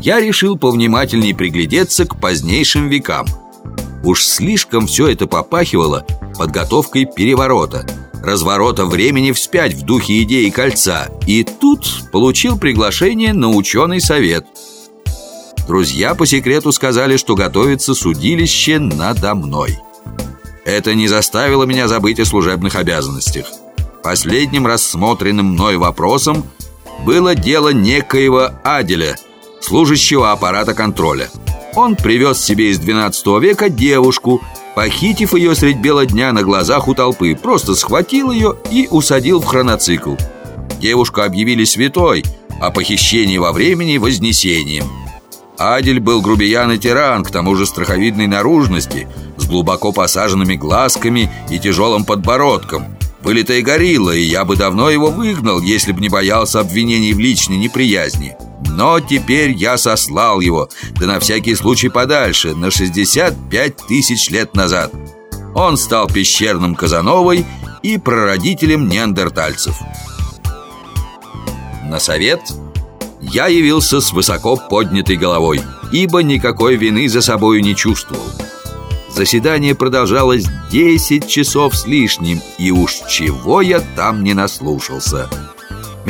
я решил повнимательнее приглядеться к позднейшим векам. Уж слишком все это попахивало подготовкой переворота, разворота времени вспять в духе идеи кольца. И тут получил приглашение на ученый совет. Друзья по секрету сказали, что готовится судилище надо мной. Это не заставило меня забыть о служебных обязанностях. Последним рассмотренным мной вопросом было дело некоего Аделя, служащего аппарата контроля. Он привез себе из 12 века девушку, похитив ее средь бела дня на глазах у толпы, просто схватил ее и усадил в хроноцикл. Девушку объявили святой, а похищение во времени – вознесением. Адель был грубиян и тиран, к тому же страховидной наружности, с глубоко посаженными глазками и тяжелым подбородком – Вылитая горилла, и я бы давно его выгнал, если бы не боялся обвинений в личной неприязни. Но теперь я сослал его, да на всякий случай подальше, на 65 тысяч лет назад. Он стал пещерным Казановой и прародителем неандертальцев. На совет я явился с высоко поднятой головой, ибо никакой вины за собою не чувствовал. Заседание продолжалось 10 часов с лишним, и уж чего я там не наслушался.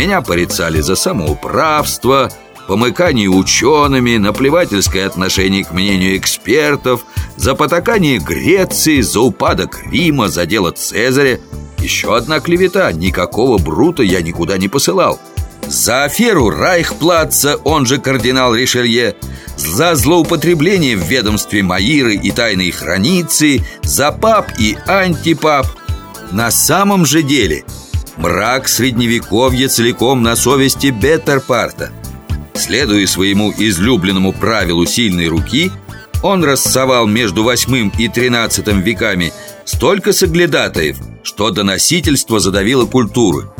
Меня порицали за самоуправство, помыкание учеными, наплевательское отношение к мнению экспертов, за потакание Греции, за упадок Рима, за дело Цезаря. Еще одна клевета, никакого брута я никуда не посылал. За аферу Райхплаца, он же кардинал Ришелье, за злоупотребление в ведомстве Маиры и тайной храницы, за пап и антипап. На самом же деле мрак средневековья целиком на совести Беттерпарта. Следуя своему излюбленному правилу сильной руки, он рассовал между восьмым и тринадцатым веками столько соглядатаев, что доносительство задавило культуры.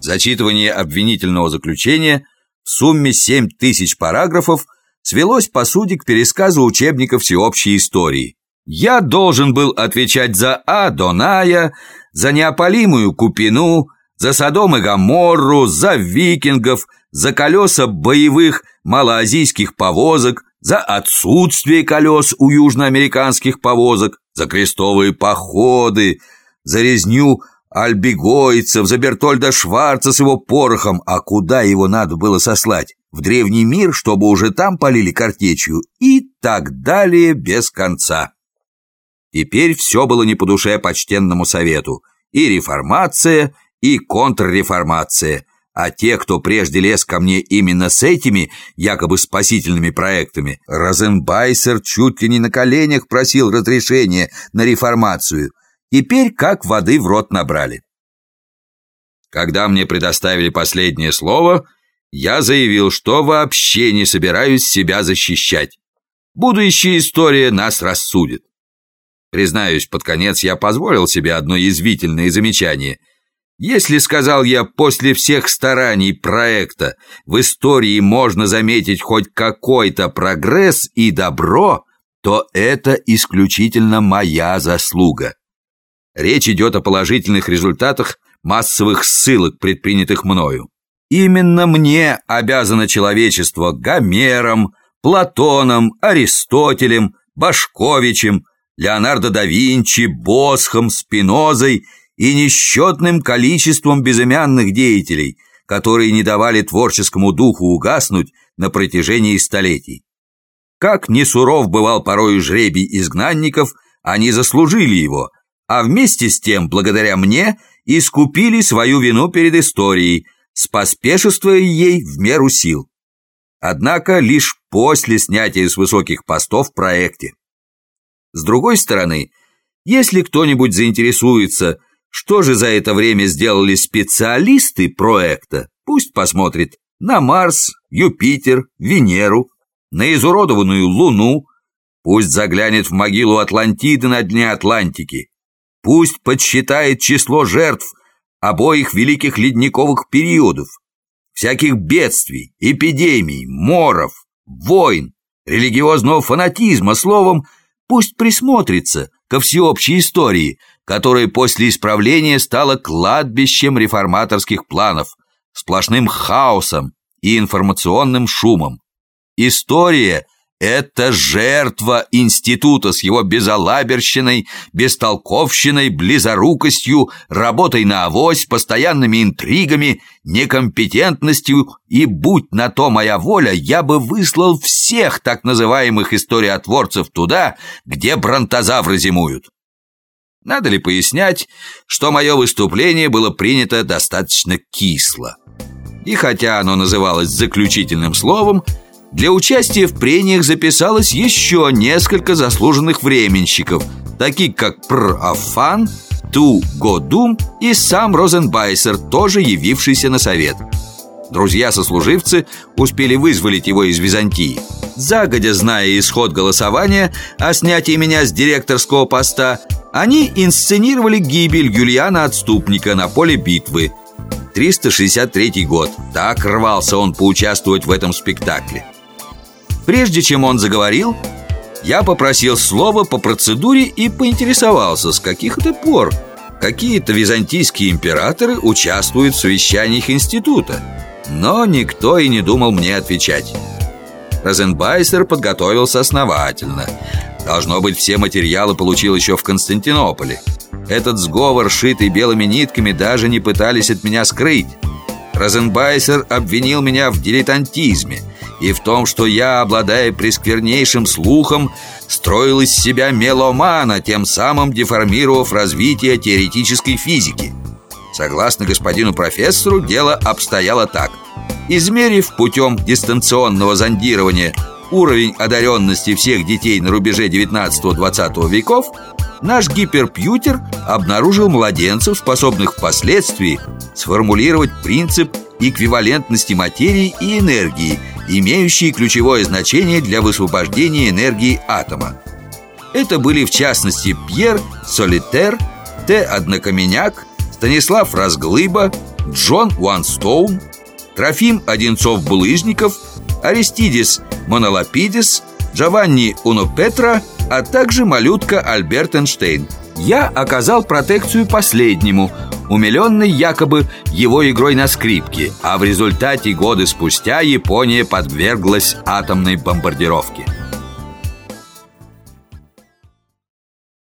Зачитывание обвинительного заключения – в сумме 7 тысяч параграфов свелось по сути к пересказу учебника всеобщей истории. Я должен был отвечать за Адоная, за неопалимую Купину, за Содом и Гоморру, за викингов, за колеса боевых малоазийских повозок, за отсутствие колес у южноамериканских повозок, за крестовые походы, за резню альбигойцев, за Бертольда Шварца с его порохом, а куда его надо было сослать? В древний мир, чтобы уже там полили картечью, и так далее без конца. Теперь все было не по душе почтенному совету. И реформация, и контрреформация. А те, кто прежде лез ко мне именно с этими якобы спасительными проектами, Розенбайсер чуть ли не на коленях просил разрешения на реформацию – Теперь как воды в рот набрали. Когда мне предоставили последнее слово, я заявил, что вообще не собираюсь себя защищать. Будущая история нас рассудит. Признаюсь, под конец я позволил себе одно язвительное замечание. Если, сказал я, после всех стараний проекта в истории можно заметить хоть какой-то прогресс и добро, то это исключительно моя заслуга. Речь идет о положительных результатах массовых ссылок, предпринятых мною. Именно мне обязано человечество Гомером, Платоном, Аристотелем, Башковичем, Леонардо да Винчи, Босхом, Спинозой и несчетным количеством безымянных деятелей, которые не давали творческому духу угаснуть на протяжении столетий. Как не суров бывал порой жребий изгнанников, они заслужили его, а вместе с тем, благодаря мне, искупили свою вину перед историей, споспешествуя ей в меру сил. Однако лишь после снятия с высоких постов в проекте. С другой стороны, если кто-нибудь заинтересуется, что же за это время сделали специалисты проекта, пусть посмотрит на Марс, Юпитер, Венеру, на изуродованную Луну, пусть заглянет в могилу Атлантиды на дне Атлантики, Пусть подсчитает число жертв обоих великих ледниковых периодов, всяких бедствий, эпидемий, моров, войн, религиозного фанатизма, словом, пусть присмотрится ко всеобщей истории, которая после исправления стала кладбищем реформаторских планов, сплошным хаосом и информационным шумом. История – это жертва института с его безалаберщиной, бестолковщиной, близорукостью, работой на авось, постоянными интригами, некомпетентностью, и будь на то моя воля, я бы выслал всех так называемых историотворцев туда, где бронтозавры зимуют. Надо ли пояснять, что мое выступление было принято достаточно кисло? И хотя оно называлось заключительным словом, для участия в прениях записалось еще несколько заслуженных временщиков, таких как Пр Афан, Ту Годум и сам Розенбайсер, тоже явившийся на совет. Друзья-сослуживцы успели вызволить его из Византии. Загодя зная исход голосования о снятии меня с директорского поста, они инсценировали гибель Юлиана Отступника на поле битвы. 363 год. Так рвался он поучаствовать в этом спектакле. Прежде чем он заговорил, я попросил слова по процедуре и поинтересовался, с каких это пор какие-то византийские императоры участвуют в совещаниях института. Но никто и не думал мне отвечать. Розенбайсер подготовился основательно. Должно быть, все материалы получил еще в Константинополе. Этот сговор, шитый белыми нитками, даже не пытались от меня скрыть. Розенбайсер обвинил меня в дилетантизме – и в том, что я, обладая пресквернейшим слухом, строил из себя меломана, тем самым деформировав развитие теоретической физики. Согласно господину профессору, дело обстояло так. Измерив путем дистанционного зондирования уровень одаренности всех детей на рубеже 19-20 веков, наш гиперпьютер обнаружил младенцев, способных впоследствии сформулировать принцип эквивалентности материи и энергии – имеющие ключевое значение для высвобождения энергии атома. Это были в частности Пьер Солитер, Т. Однокаменяк, Станислав Разглыба, Джон Уанстоун, Трофим Одинцов-Булыжников, Аристидис Монолапидис, Джованни Унопетра, а также малютка Альберт Эйнштейн. Я оказал протекцию последнему – умиленный якобы его игрой на скрипке, а в результате годы спустя Япония подверглась атомной бомбардировке.